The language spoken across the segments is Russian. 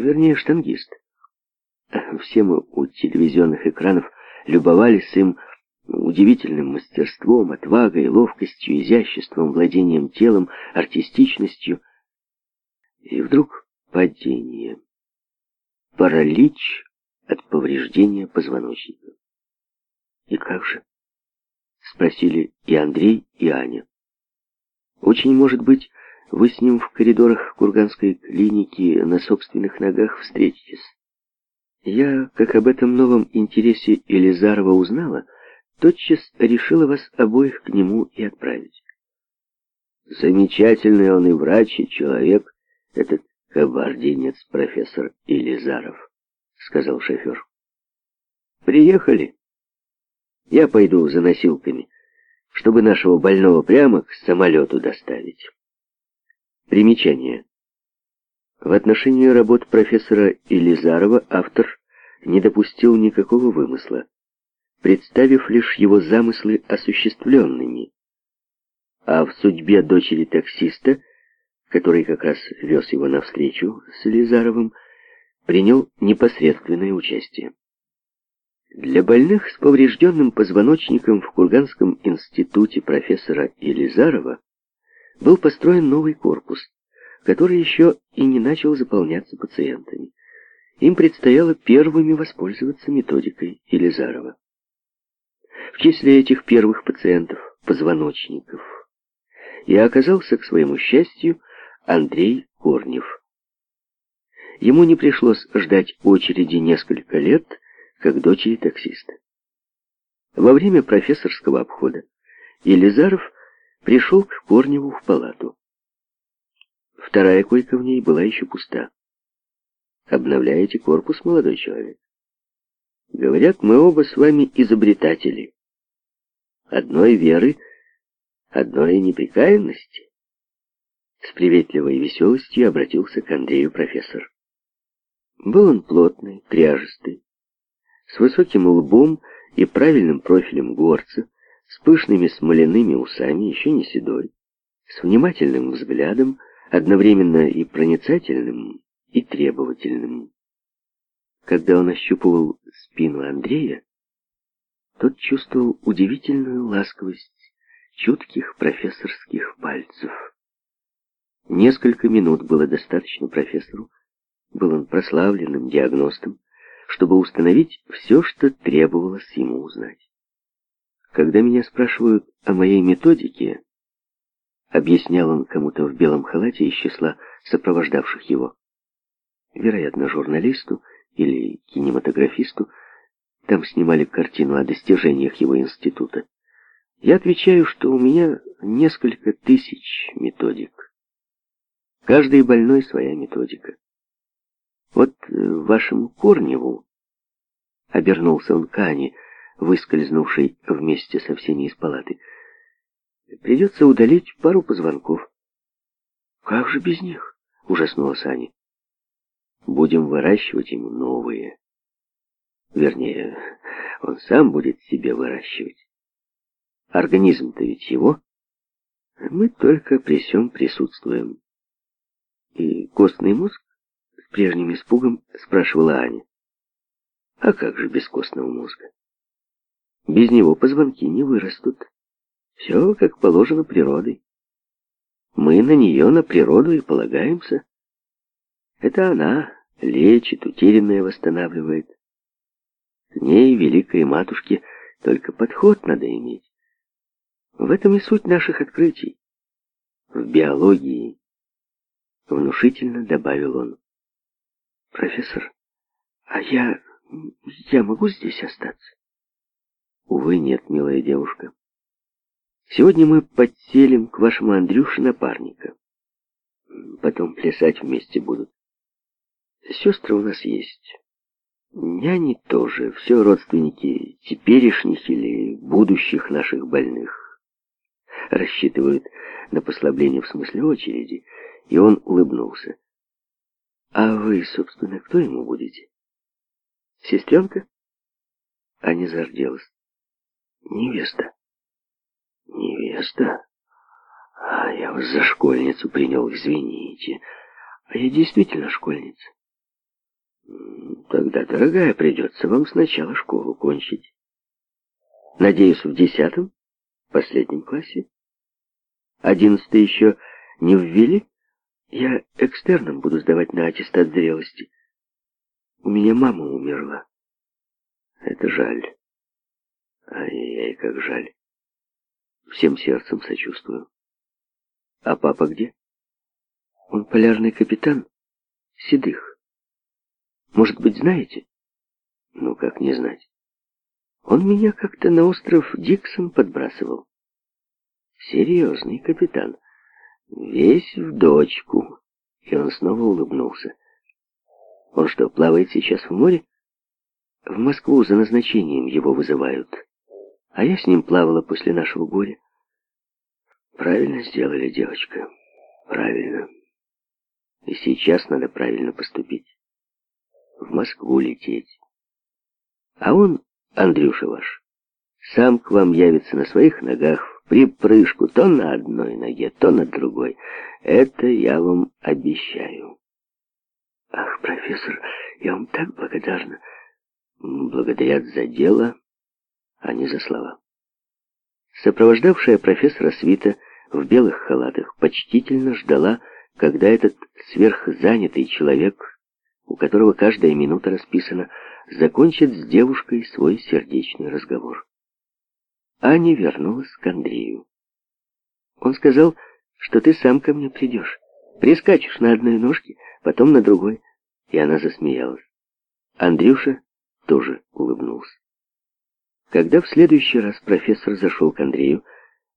вернее, штангист. Все мы у телевизионных экранов любовались им удивительным мастерством, отвагой, ловкостью, изяществом, владением телом, артистичностью. И вдруг падение. Паралич от повреждения позвоночника. И как же? Спросили и Андрей, и Аня. Очень может быть, вы с ним в коридорах Курганской клиники на собственных ногах встретитесь. Я, как об этом новом интересе Елизарова узнала, тотчас решила вас обоих к нему и отправить. Замечательный он и врач, и человек, этот кабардинец профессор Елизаров, сказал шофер. Приехали. Я пойду за носилками, чтобы нашего больного прямо к самолету доставить. Примечание. В отношении работ профессора Илизарова автор не допустил никакого вымысла, представив лишь его замыслы осуществленными. А в судьбе дочери таксиста, который как раз вез его навстречу с Илизаровым, принял непосредственное участие. Для больных с поврежденным позвоночником в Курганском институте профессора Елизарова был построен новый корпус, который еще и не начал заполняться пациентами. Им предстояло первыми воспользоваться методикой Елизарова. В числе этих первых пациентов, позвоночников, и оказался, к своему счастью, Андрей Корнев. Ему не пришлось ждать очереди несколько лет, как дочери таксиста. Во время профессорского обхода Елизаров пришел к Корневу в палату. Вторая койка в ней была еще пуста. «Обновляете корпус, молодой человек?» «Говорят, мы оба с вами изобретатели. Одной веры, одной неприкаянности». С приветливой веселостью обратился к Андрею профессор. Был он плотный, кряжистый, с высоким лбом и правильным профилем горца, с пышными смоляными усами, еще не седой, с внимательным взглядом, одновременно и проницательным, и требовательным. Когда он ощупывал спину Андрея, тот чувствовал удивительную ласковость чутких профессорских пальцев. Несколько минут было достаточно профессору, был он прославленным диагностом, чтобы установить все, что требовалось ему узнать. Когда меня спрашивают о моей методике, объяснял он кому-то в белом халате из числа сопровождавших его, вероятно, журналисту или кинематографисту, там снимали картину о достижениях его института. Я отвечаю, что у меня несколько тысяч методик. Каждый больной своя методика. Вот э, вашему Корневу, обернулся он к Ане, выскользнувший вместе со всеми из палаты. «Придется удалить пару позвонков». «Как же без них?» — ужаснулась Аня. «Будем выращивать ему новые. Вернее, он сам будет себе выращивать. Организм-то ведь его. Мы только при всем присутствуем». «И костный мозг?» — с прежним испугом спрашивала Аня. «А как же без костного мозга?» Без него позвонки не вырастут. Все как положено природой. Мы на нее, на природу и полагаемся. Это она лечит, утерянное восстанавливает. К ней, великой матушке, только подход надо иметь. В этом и суть наших открытий. В биологии. Внушительно добавил он. Профессор, а я... я могу здесь остаться? Увы, нет, милая девушка. Сегодня мы подселим к вашему Андрюше напарника. Потом плясать вместе будут. Сестры у нас есть. Няни тоже. Все родственники теперешних или будущих наших больных. Рассчитывают на послабление в смысле очереди. И он улыбнулся. А вы, собственно, кто ему будете? Сестренка? Аня зарделась невеста. Невеста? А я вас за школьницу принял, извините. А я действительно школьница. Тогда, дорогая, придется вам сначала школу кончить. Надеюсь, в десятом, последнем классе. Одиннадцатый еще не ввели? Я экстерном буду сдавать на аттестат зрелости. У меня мама умерла. Это жаль. Ай-яй, как жаль. Всем сердцем сочувствую. А папа где? Он полярный капитан Седых. Может быть, знаете? Ну, как не знать. Он меня как-то на остров Диксон подбрасывал. Серьезный капитан. Весь в дочку. И он снова улыбнулся. Он что, плавает сейчас в море? В Москву за назначением его вызывают. А я с ним плавала после нашего горя. Правильно сделали, девочка. Правильно. И сейчас надо правильно поступить. В Москву лететь. А он, Андрюша ваш, сам к вам явится на своих ногах в припрыжку, то на одной ноге, то на другой. Это я вам обещаю. Ах, профессор, я вам так благодарна. Благодарят за дело, а не за слова. Сопровождавшая профессора Свита в белых халатах почтительно ждала, когда этот сверхзанятый человек, у которого каждая минута расписана, закончит с девушкой свой сердечный разговор. Аня вернулась к Андрею. Он сказал, что ты сам ко мне придешь. Прискачешь на одной ножке, потом на другой. И она засмеялась. Андрюша тоже улыбнулся. Когда в следующий раз профессор зашел к Андрею,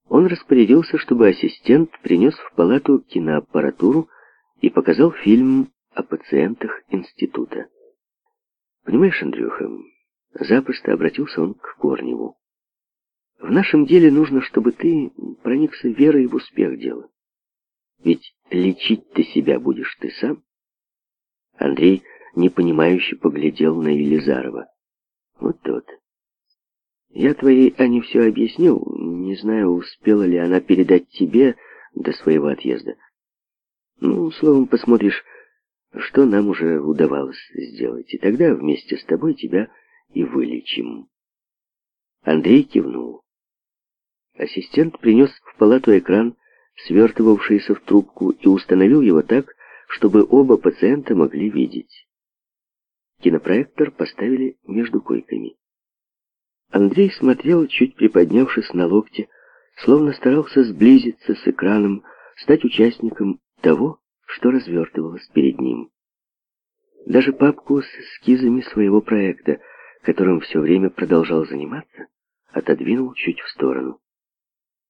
он распорядился, чтобы ассистент принес в палату киноаппаратуру и показал фильм о пациентах института. «Понимаешь, Андрюха, запросто обратился он к Корневу. В нашем деле нужно, чтобы ты проникся верой в успех дела. Ведь лечить ты себя будешь ты сам». Андрей непонимающе поглядел на Елизарова. «Вот тот». Я твоей Ане все объяснил. Не знаю, успела ли она передать тебе до своего отъезда. Ну, словом, посмотришь, что нам уже удавалось сделать. И тогда вместе с тобой тебя и вылечим. Андрей кивнул. Ассистент принес в палату экран, свертывавшийся в трубку, и установил его так, чтобы оба пациента могли видеть. Кинопроектор поставили между койками. Андрей смотрел, чуть приподнявшись на локте, словно старался сблизиться с экраном, стать участником того, что развертывалось перед ним. Даже папку с эскизами своего проекта, которым все время продолжал заниматься, отодвинул чуть в сторону.